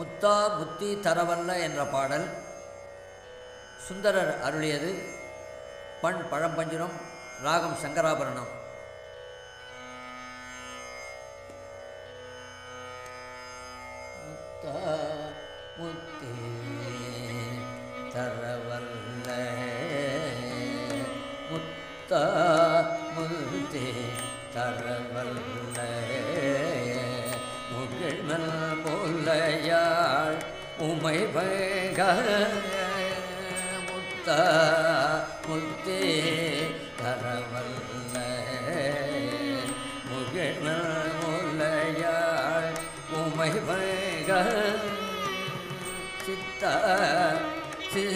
முத்தா முத்தி தரவல்ல என்ற பாடல் சுந்தரர் அருளியது பண் பழம்பஞ்சுரம் ராகம் சங்கராபரணம். முத்தா முத்தி தரவல்ல முத்தா முத்தி தரவல்ல முகிழ்மல் முல்லையாள் உமை பக முத்தா முத்தி தரவல்ல முகிழ்மல் முல்லையாள் உமை பக சித்த சி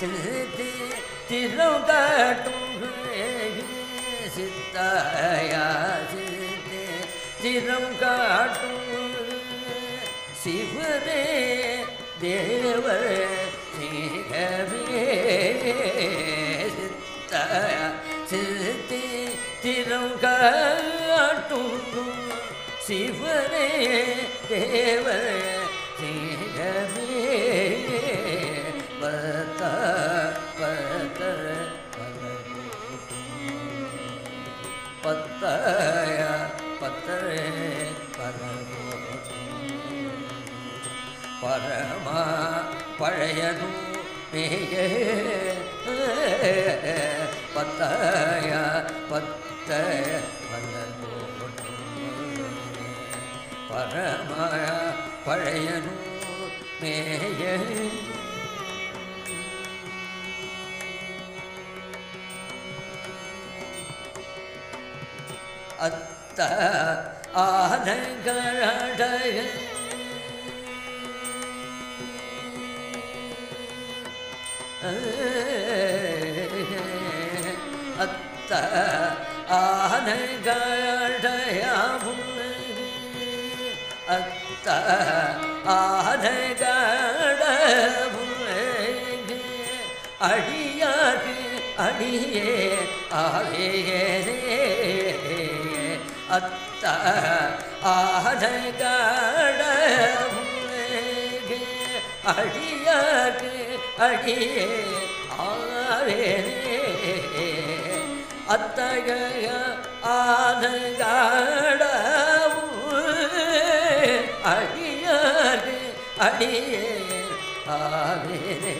சித்தி திரங்காட்டும் சித்தாய சித்தி திரங்காட்டும் சிவரே தேவர் சிங்கமே சித்தாய சித்தி திரங்காட்டும் சிவரே தேவர் பத்தய பத்தரே பரமா பழையனு மேய பத்தய பத்த பரமய பழையனு மேய அத்த ஆனங்கடக அத்த ஆனங்கடயாவும் அத்த ஆனகடவும் அடியாகு அடியே ஆவேரே அத்த ஆனகடவும் அடியாகு அடியே ஆவேரே அத்தகைய ஆனகடவும் அடியாறு அடியே ஆவேரே